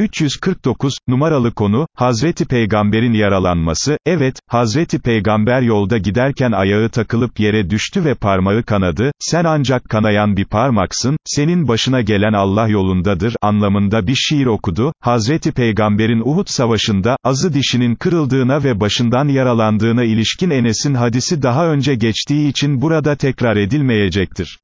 349, numaralı konu, Hazreti Peygamber'in yaralanması, evet, Hazreti Peygamber yolda giderken ayağı takılıp yere düştü ve parmağı kanadı, sen ancak kanayan bir parmaksın, senin başına gelen Allah yolundadır, anlamında bir şiir okudu, Hazreti Peygamber'in Uhud savaşında, azı dişinin kırıldığına ve başından yaralandığına ilişkin Enes'in hadisi daha önce geçtiği için burada tekrar edilmeyecektir.